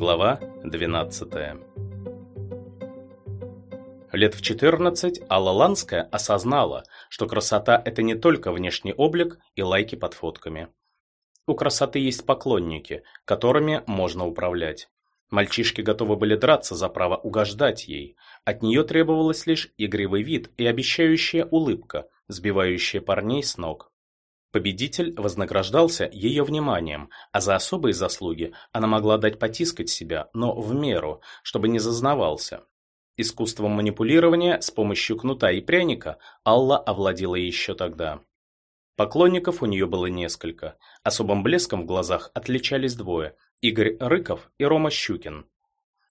Глава 12 Лет в 14 Алла Ланская осознала, что красота – это не только внешний облик и лайки под фотками. У красоты есть поклонники, которыми можно управлять. Мальчишки готовы были драться за право угождать ей. От нее требовалось лишь игривый вид и обещающая улыбка, сбивающая парней с ног. Победитель вознаграждался ее вниманием, а за особые заслуги она могла дать потискать себя, но в меру, чтобы не зазнавался. Искусством манипулирования с помощью кнута и пряника Алла овладела еще тогда. Поклонников у нее было несколько. Особым блеском в глазах отличались двое – Игорь Рыков и Рома Щукин.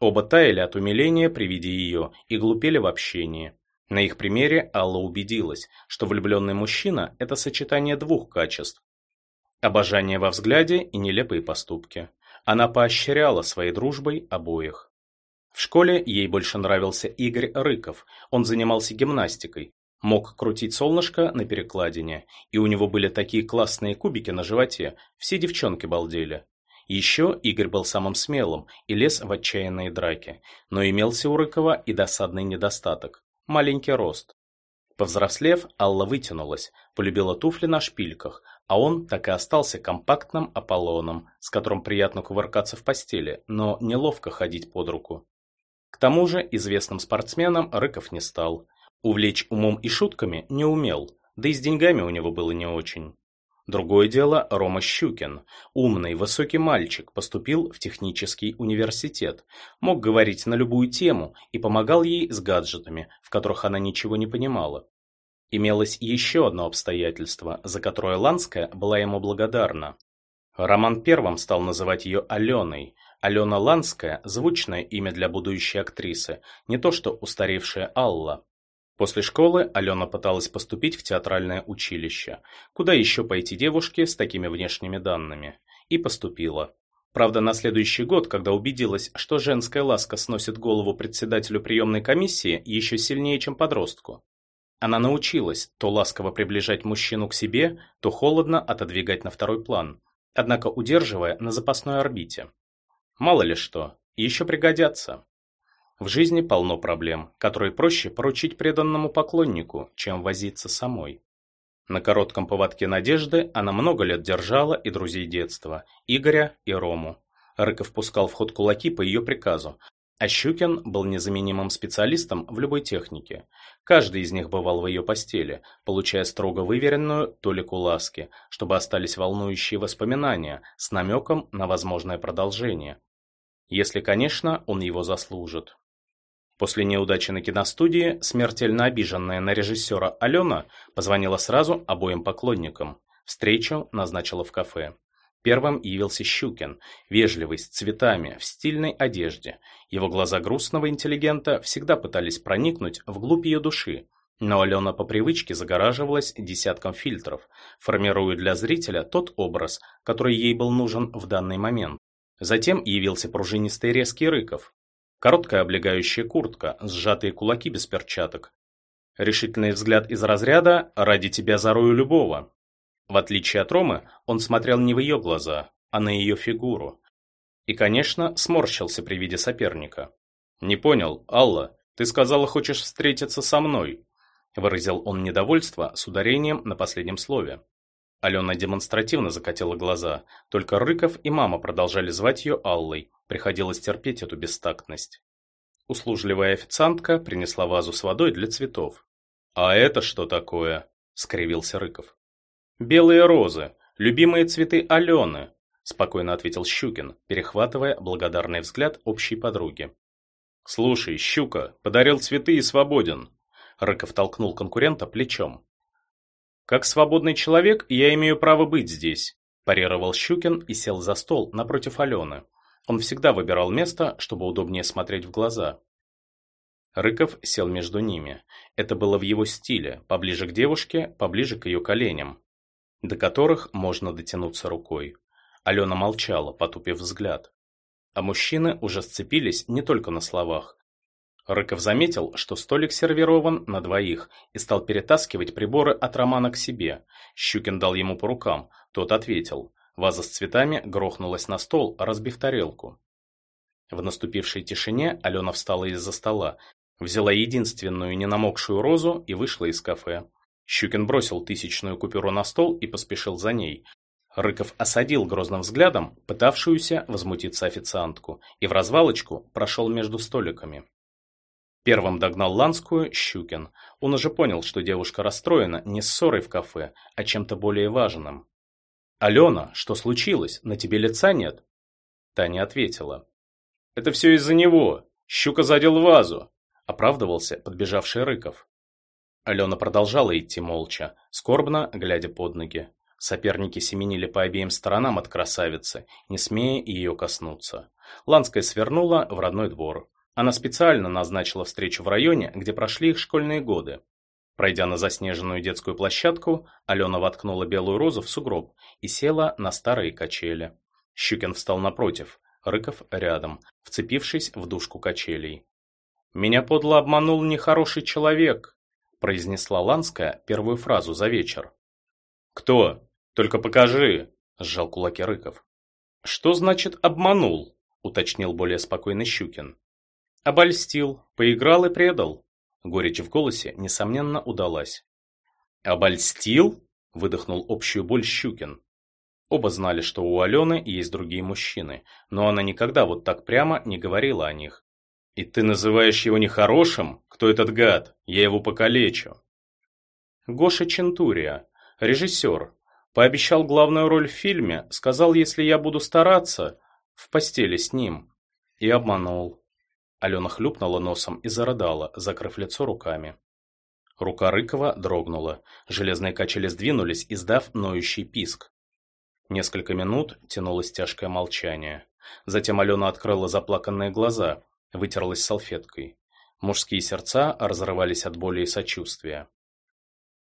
Оба таяли от умиления при виде ее и глупели в общении. На их примере Алла убедилась, что влюбленный мужчина – это сочетание двух качеств. Обожание во взгляде и нелепые поступки. Она поощряла своей дружбой обоих. В школе ей больше нравился Игорь Рыков. Он занимался гимнастикой, мог крутить солнышко на перекладине, и у него были такие классные кубики на животе, все девчонки балдели. Еще Игорь был самым смелым и лез в отчаянные драки, но имелся у Рыкова и досадный недостаток – маленький рост. Повзрослев, Алла вытянулась, полюбила туфли на шпильках, а он так и остался компактным Аполлоном, с которым приятно кувыркаться в постели, но неловко ходить под руку. К тому же известным спортсменом Рыков не стал. Увлечь умом и шутками не умел, да и с деньгами у него было не очень. Другое дело Рома Щукин. Умный, высокий мальчик, поступил в технический университет, мог говорить на любую тему и помогал ей с гаджетами, в которых она ничего не понимала. Имелось еще одно обстоятельство, за которое Ланская была ему благодарна. Роман первым стал называть ее Аленой, Алена Ланская – звучное имя для будущей актрисы, не то что устаревшая Алла. После школы Алена пыталась поступить в театральное училище. Куда еще пойти девушке с такими внешними данными? И поступила. Правда, на следующий год, когда убедилась, что женская ласка сносит голову председателю приемной комиссии еще сильнее, чем подростку. Она научилась то ласково приближать мужчину к себе, то холодно отодвигать на второй план, однако удерживая на запасной орбите. Мало ли что, еще пригодятся. В жизни полно проблем, которые проще поручить преданному поклоннику, чем возиться самой. На коротком поводке Надежды она много лет держала и друзей детства, Игоря и Рому. Рыков пускал в ход кулаки по ее приказу, а Щукин был незаменимым специалистом в любой технике. Каждый из них бывал в ее постели, получая строго выверенную толику ласки, чтобы остались волнующие воспоминания с намеком на возможное продолжение. Если, конечно, он его заслужит. После неудачи на киностудии, смертельно обиженная на режиссера Алена позвонила сразу обоим поклонникам. Встречу назначила в кафе. Первым явился Щукин, вежливый, с цветами, в стильной одежде. Его глаза грустного интеллигента всегда пытались проникнуть вглубь ее души, но Алена по привычке загораживалась десятком фильтров, формируя для зрителя тот образ, который ей был нужен в данный момент. Затем явился пружинистый резкий Рыков. Короткая облегающая куртка, сжатые кулаки без перчаток. Решительный взгляд из разряда «ради тебя зарою любого». В отличие от Ромы, он смотрел не в ее глаза, а на ее фигуру. И, конечно, сморщился при виде соперника. «Не понял, Алла, ты сказала, хочешь встретиться со мной?» Выразил он недовольство с ударением на последнем слове. Алена демонстративно закатила глаза, только Рыков и мама продолжали звать ее Аллой, приходилось терпеть эту бестактность. Услужливая официантка принесла вазу с водой для цветов. «А это что такое?» – скривился Рыков. «Белые розы, любимые цветы Алены», – спокойно ответил Щукин, перехватывая благодарный взгляд общей подруги. «Слушай, Щука, подарил цветы и свободен», – Рыков толкнул конкурента плечом. «Как свободный человек я имею право быть здесь», – парировал Щукин и сел за стол напротив Алены. Он всегда выбирал место, чтобы удобнее смотреть в глаза. Рыков сел между ними. Это было в его стиле, поближе к девушке, поближе к ее коленям, до которых можно дотянуться рукой. Алена молчала, потупив взгляд. А мужчины уже сцепились не только на словах, Рыков заметил, что столик сервирован на двоих и стал перетаскивать приборы от Романа к себе. Щукин дал ему по рукам, тот ответил. Ваза с цветами грохнулась на стол, разбив тарелку. В наступившей тишине Алена встала из-за стола, взяла единственную ненамокшую розу и вышла из кафе. Щукин бросил тысячную купюру на стол и поспешил за ней. Рыков осадил грозным взглядом пытавшуюся возмутиться официантку и в развалочку прошел между столиками. Первым догнал Ланскую Щукин. Он уже понял, что девушка расстроена не ссорой в кафе, а чем-то более важным. «Алена, что случилось? На тебе лица нет?» Таня ответила. «Это все из-за него. Щука задел вазу», — оправдывался подбежавший Рыков. Алена продолжала идти молча, скорбно глядя под ноги. Соперники семенили по обеим сторонам от красавицы, не смея ее коснуться. Ланская свернула в родной двор. Она специально назначила встречу в районе, где прошли их школьные годы. Пройдя на заснеженную детскую площадку, Алена воткнула белую розу в сугроб и села на старые качели. Щукин встал напротив, Рыков рядом, вцепившись в дужку качелей. «Меня подло обманул нехороший человек», произнесла Ланская первую фразу за вечер. «Кто?» Только покажи, сжал кулаки Рыков. Что значит обманул? уточнил более спокойный Щукин. Обольстил, поиграл и предал. Горечь в голосе несомненно удалась. Обольстил? выдохнул общую боль Щукин. Оба знали, что у Алены есть другие мужчины, но она никогда вот так прямо не говорила о них. «И ты называешь его нехорошим? Кто этот гад? Я его покалечу!» Гоша Чентурия, режиссер, Пообещал главную роль в фильме, сказал, если я буду стараться, в постели с ним. И обманул. Алена хлюпнула носом и зарыдала, закрыв лицо руками. Рука Рыкова дрогнула. Железные качели сдвинулись, издав ноющий писк. Несколько минут тянулось тяжкое молчание. Затем Алена открыла заплаканные глаза, вытерлась салфеткой. Мужские сердца разрывались от боли и сочувствия.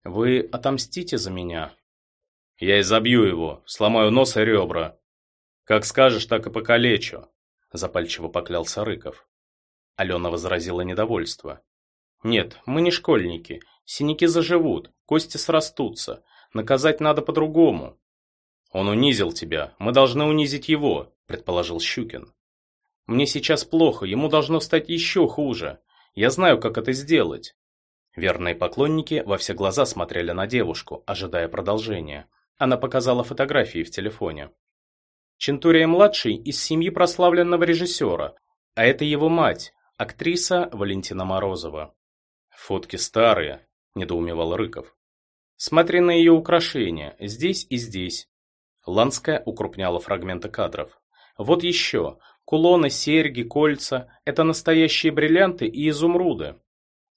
«Вы отомстите за меня?» Я изобью его, сломаю нос и ребра. Как скажешь, так и покалечу, запальчиво поклялся Рыков. Алена возразила недовольство. Нет, мы не школьники. Синяки заживут, кости срастутся. Наказать надо по-другому. Он унизил тебя, мы должны унизить его, предположил Щукин. Мне сейчас плохо, ему должно стать еще хуже. Я знаю, как это сделать. Верные поклонники во все глаза смотрели на девушку, ожидая продолжения. Она показала фотографии в телефоне. Чентурия-младший из семьи прославленного режиссера, а это его мать, актриса Валентина Морозова. «Фотки старые», – недоумевал Рыков. «Смотри на ее украшения, здесь и здесь». Ланская укрупняла фрагменты кадров. «Вот еще. Кулоны, серьги, кольца – это настоящие бриллианты и изумруды.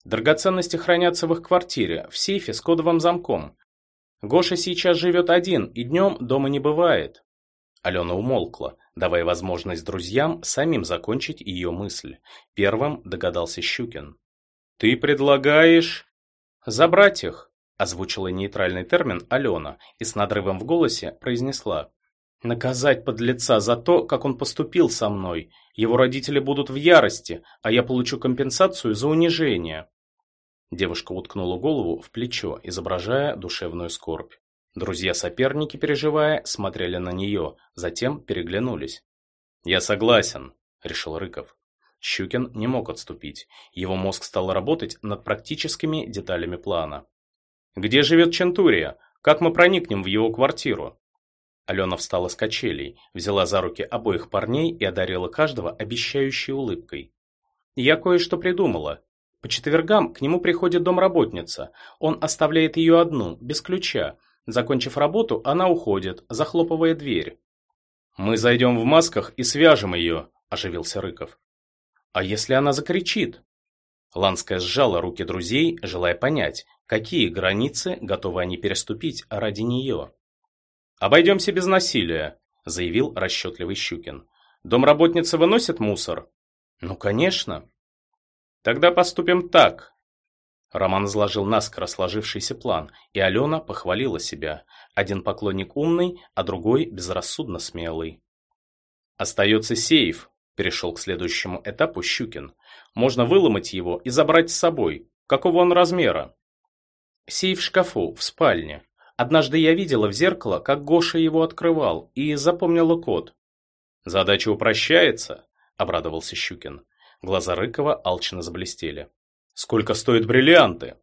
Драгоценности хранятся в их квартире, в сейфе с кодовым замком. Гоша сейчас живет один и днем дома не бывает. Алена умолкла, давая возможность друзьям самим закончить ее мысль. Первым догадался Щукин. «Ты предлагаешь...» «Забрать их», – озвучила нейтральный термин Алена и с надрывом в голосе произнесла. «Наказать подлеца за то, как он поступил со мной. Его родители будут в ярости, а я получу компенсацию за унижение». Девушка уткнула голову в плечо, изображая душевную скорбь. Друзья-соперники, переживая, смотрели на нее, затем переглянулись. «Я согласен», — решил Рыков. Щукин не мог отступить. Его мозг стал работать над практическими деталями плана. «Где живет Чентурия? Как мы проникнем в его квартиру?» Алена встала с качелей, взяла за руки обоих парней и одарила каждого обещающей улыбкой. «Я кое-что придумала», по четвергам к нему приходит домработница. Он оставляет ее одну, без ключа. Закончив работу, она уходит, захлопывая дверь. «Мы зайдем в масках и свяжем ее», – оживился Рыков. «А если она закричит?» Ланская сжала руки друзей, желая понять, какие границы готовы они переступить ради нее. «Обойдемся без насилия», – заявил расчетливый Щукин. «Домработница выносит мусор?» «Ну, конечно», Тогда поступим так. Роман изложил наскоро сложившийся план, и Алена похвалила себя. Один поклонник умный, а другой безрассудно смелый. Остается сейф, перешел к следующему этапу Щукин. Можно выломать его и забрать с собой. Какого он размера? Сейф в шкафу, в спальне. Однажды я видела в зеркало, как Гоша его открывал, и запомнила код. Задача упрощается. обрадовался Щукин. Глаза Рыкова алчно заблестели. «Сколько стоят бриллианты?»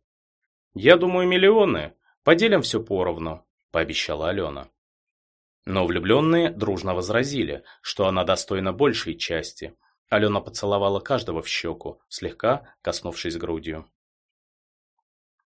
«Я думаю, миллионы. Поделим все поровну», – пообещала Алена. Но влюбленные дружно возразили, что она достойна большей части. Алена поцеловала каждого в щеку, слегка коснувшись грудью.